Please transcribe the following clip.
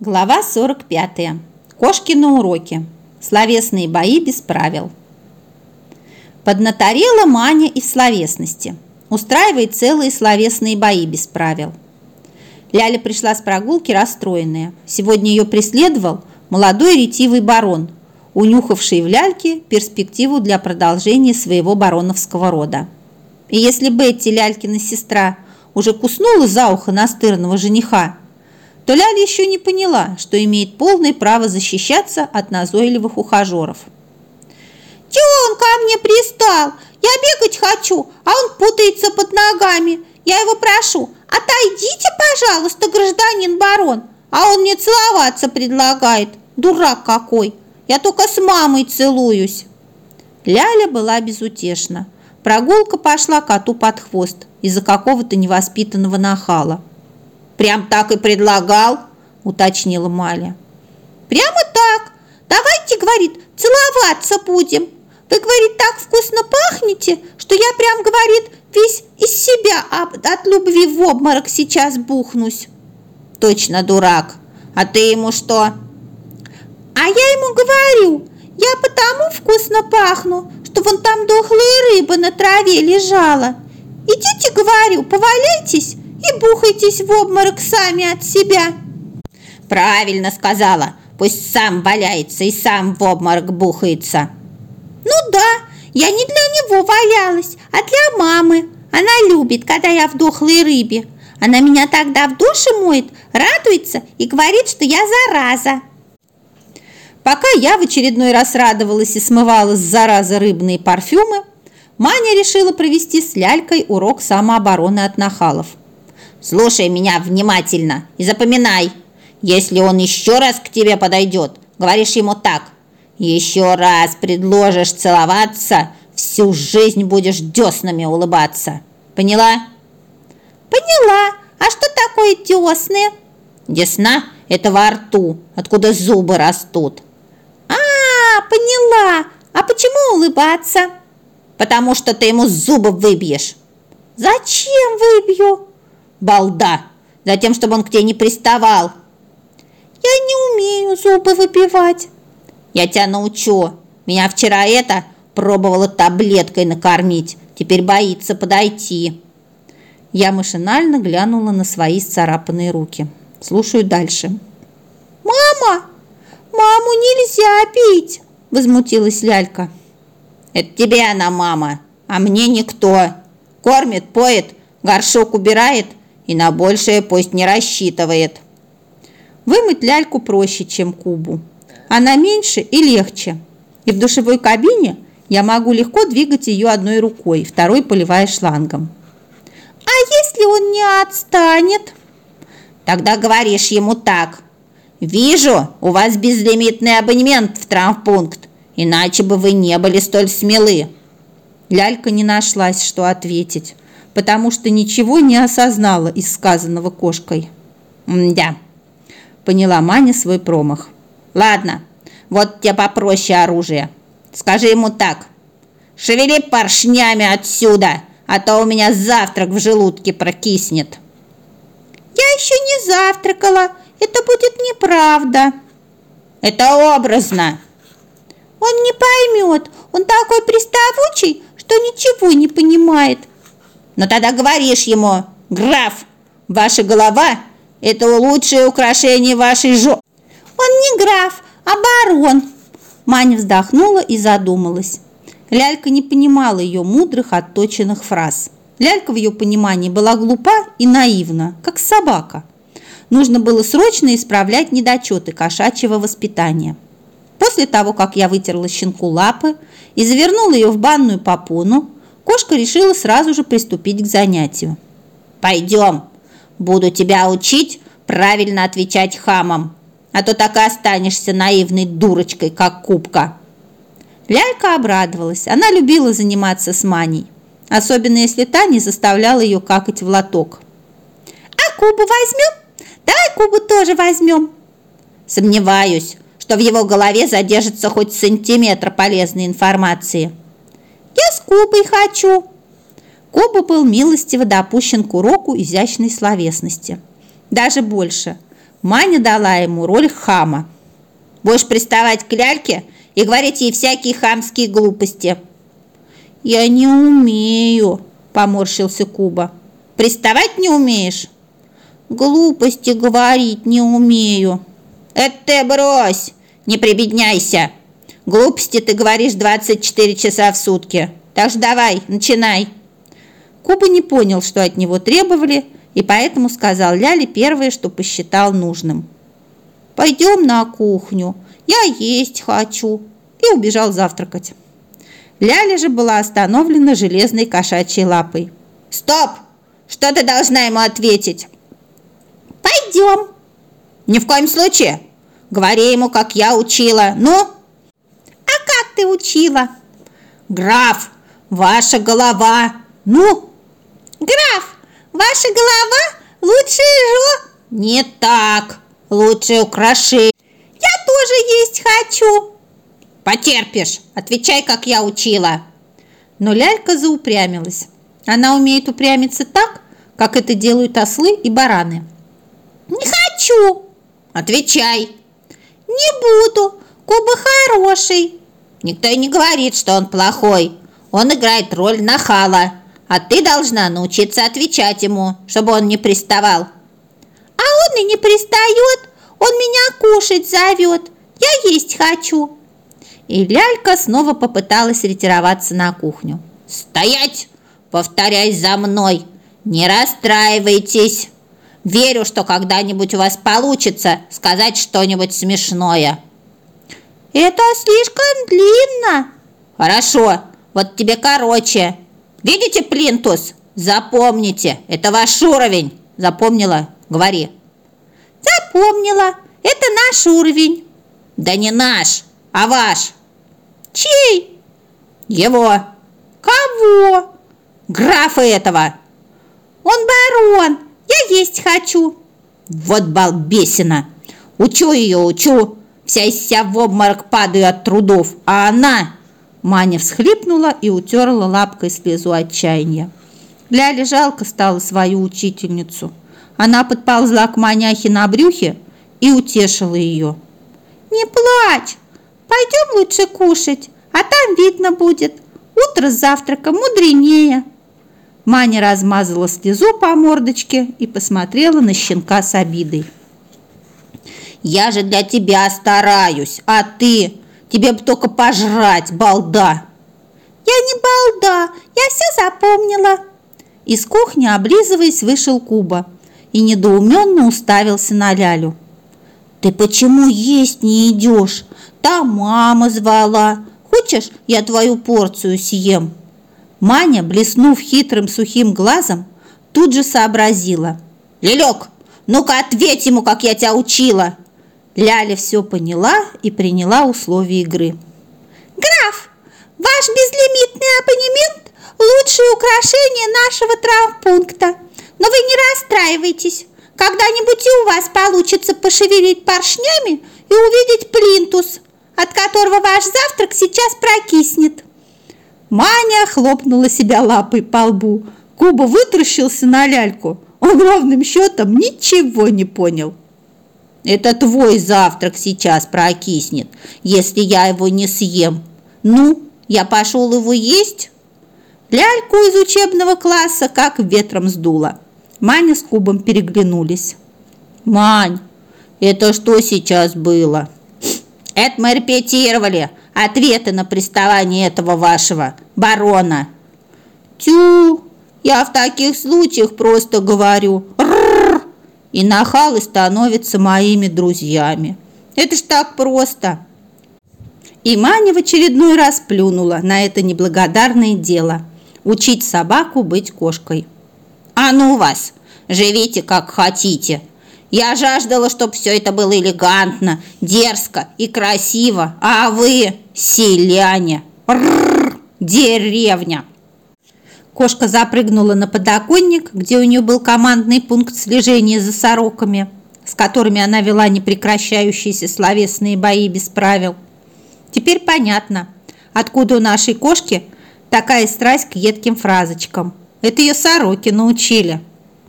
Глава 45. Кошки на уроке. Словесные бои без правил. Поднаторела Маня и в словесности. Устраивает целые словесные бои без правил. Ляля пришла с прогулки расстроенная. Сегодня ее преследовал молодой ретивый барон, унюхавший в ляльке перспективу для продолжения своего бароновского рода. И если Бетти, Лялькина сестра, уже куснула за ухо настырного жениха, то Ляля еще не поняла, что имеет полное право защищаться от назойливых ухажеров. «Чего он ко мне пристал? Я бегать хочу, а он путается под ногами. Я его прошу, отойдите, пожалуйста, гражданин барон, а он мне целоваться предлагает. Дурак какой! Я только с мамой целуюсь!» Ляля была безутешна. Прогулка пошла коту под хвост из-за какого-то невоспитанного нахала. Прям так и предлагал, уточнила Маля. Прямо так. Давайте, говорит, целоваться будем. Вы, говорит, так вкусно пахнете, что я прям, говорит, весь из себя от любви в обморок сейчас бухнусь. Точно дурак. А ты ему что? А я ему говорю, я потому вкусно пахну, что вон там дохлая рыба на траве лежала. Идите, говорю, поваляйтесь и бухайтесь в обморок сами от себя. Правильно сказала. Пусть сам валяется и сам в обморок бухается. Ну да, я не для него валялась, а для мамы. Она любит, когда я в дохлой рыбе. Она меня тогда в душе моет, радуется и говорит, что я зараза. Пока я в очередной раз радовалась и смывала с заразы рыбные парфюмы, Маня решила провести с лялькой урок самообороны от нахалов. Слушай меня внимательно и запоминай. Если он еще раз к тебе подойдет, говоришь ему так. Еще раз предложишь целоваться, всю жизнь будешь деснами улыбаться. Поняла? Поняла. А что такое десны? Десна – это во рту, откуда зубы растут. А, поняла. А почему улыбаться? Потому что ты ему зубы выбьешь. Зачем выбью? Балда! Затем, чтобы он к тебе не приставал!» «Я не умею зубы выбивать!» «Я тебя научу! Меня вчера это пробовала таблеткой накормить, теперь боится подойти!» Я машинально глянула на свои сцарапанные руки. Слушаю дальше. «Мама! Маму нельзя бить!» Возмутилась Лялька. «Это тебе она мама, а мне никто. Кормит, поет, горшок убирает, и на большее пусть не рассчитывает. Вымыть ляльку проще, чем кубу. Она меньше и легче. И в душевой кабине я могу легко двигать ее одной рукой, второй поливая шлангом. А если он не отстанет? Тогда говоришь ему так. Вижу, у вас безлимитный абонемент в травмпункт, иначе бы вы не были столь смелы. Лялька не нашлась, что ответить потому что ничего не осознала из сказанного кошкой. «Да», – поняла Маня свой промах. «Ладно, вот тебе попроще оружие. Скажи ему так. Шевели поршнями отсюда, а то у меня завтрак в желудке прокиснет». «Я еще не завтракала. Это будет неправда». «Это образно». «Он не поймет. Он такой приставучий, что ничего не понимает. Но тогда говоришь ему, граф, ваша голова – это лучшее украшение вашей жо... Он не граф, а барон. Маня вздохнула и задумалась. Лялька не понимала ее мудрых, отточенных фраз. Лялька в ее понимании была глупа и наивна, как собака. Нужно было срочно исправлять недочеты кошачьего воспитания. После того, как я вытерла щенку лапы и завернула ее в банную попону, кошка решила сразу же приступить к занятию. «Пойдем, буду тебя учить правильно отвечать хамам, а то так и останешься наивной дурочкой, как кубка». Лялька обрадовалась, она любила заниматься с Маней, особенно если та не заставляла ее какать в лоток. «А Кубу возьмем? Давай Кубу тоже возьмем!» «Сомневаюсь, что в его голове задержится хоть сантиметр полезной информации». Я с Кубой хочу!» Коба был милостиво допущен к уроку изящной словесности. Даже больше. Маня дала ему роль хама. «Будешь приставать к ляльке и говорить ей всякие хамские глупости». «Я не умею», – поморщился Куба. «Приставать не умеешь?» «Глупости говорить не умею». «Это ты брось, не прибедняйся. Глупости ты говоришь 24 часа в сутки. Так что давай, начинай». Куба не понял, что от него требовали, и поэтому сказал Ляле первое, что посчитал нужным. «Пойдем на кухню, я есть хочу», и убежал завтракать. Ляля же была остановлена железной кошачьей лапой. «Стоп! Что ты должна ему ответить?» «Пойдем!» «Ни в коем случае! Говори ему, как я учила, ну!» «А как ты учила?» «Граф, ваша голова, ну!» «Граф, ваша голова лучшее жо...» «Не так, лучшее украшение!» «Я тоже есть хочу!» Потерпишь, отвечай, как я учила. Но лялька заупрямилась. Она умеет упрямиться так, как это делают ослы и бараны. Не хочу. Отвечай. Не буду. Куба хороший. Никто и не говорит, что он плохой. Он играет роль нахала. А ты должна научиться отвечать ему, чтобы он не приставал. А он и не пристает. Он меня кушать зовет. Я есть хочу и лялька снова попыталась ретироваться на кухню. «Стоять! Повторяй за мной! Не расстраивайтесь! Верю, что когда-нибудь у вас получится сказать что-нибудь смешное!» «Это слишком длинно!» «Хорошо, вот тебе короче! Видите плинтус? Запомните, это ваш уровень! Запомнила? Говори!» «Запомнила! Это наш уровень!» «Да не наш, а ваш!» Чей? Его. Кого? Графа этого. Он барон. Я есть хочу. Вот балбесина. Учу ее, учу. Вся себя в обморок падаю от трудов. А она... Маня всхлипнула и утерла лапкой слезу отчаяния. Ляле жалко стало свою учительницу. Она подползла к маняхе на брюхе и утешила ее. «Не плачь! Пойдем лучше кушать, а там видно будет. Утро с завтраком мудренее». Маня размазала слезу по мордочке и посмотрела на щенка с обидой. «Я же для тебя стараюсь, а ты? Тебе бы только пожрать, балда!» «Я не балда, я все запомнила!» Из кухни, облизываясь, вышел Куба и недоуменно уставился на Лялю. «Ты почему есть не идешь? Там мама звала. Хочешь, я твою порцию съем?» Маня, блеснув хитрым сухим глазом, тут же сообразила. «Лелек, ну-ка ответь ему, как я тебя учила!» Ляля все поняла и приняла условия игры. «Граф, ваш безлимитный абонемент – лучшее украшение нашего травмпункта. Но вы не расстраивайтесь. Когда-нибудь и у вас получится пошевелить поршнями и увидеть плинтус от которого ваш завтрак сейчас прокиснет. Маня хлопнула себя лапой по лбу. Куба вытращился на ляльку. Он ровным счетом ничего не понял. Это твой завтрак сейчас прокиснет, если я его не съем. Ну, я пошел его есть? Ляльку из учебного класса как ветром сдуло. Маня с Кубом переглянулись. «Мань, это что сейчас было?» Это мы репетировали ответы на приставание этого вашего барона. Тю, я в таких случаях просто говорю и нахалы становятся моими друзьями. Это ж так просто. И Маня в очередной раз плюнула на это неблагодарное дело – учить собаку быть кошкой. «А ну вас! Живите как хотите!» Я жаждала, чтобы все это было элегантно, дерзко и красиво, а вы селяне, Рррр, деревня. Кошка запрыгнула на подоконник, где у нее был командный пункт слежения за сороками, с которыми она вела непрекращающиеся словесные бои без правил. Теперь понятно, откуда у нашей кошки такая страсть к едким фразочкам. Это ее сороки научили.